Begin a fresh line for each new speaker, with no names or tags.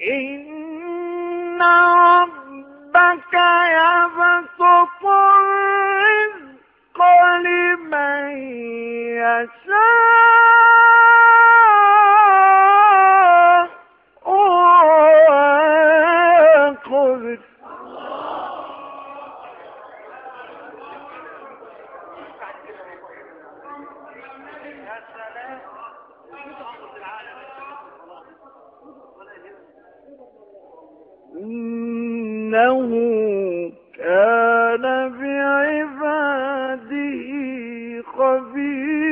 إن ربك يبسط الرزق لمن يشاء ويقدر. إنه كان بعباده خبيرا